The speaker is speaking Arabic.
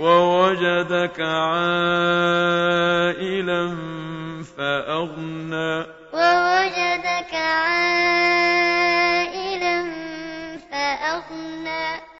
ووجدك عائلا فأغنى. ووجدك عائلا فأغنى.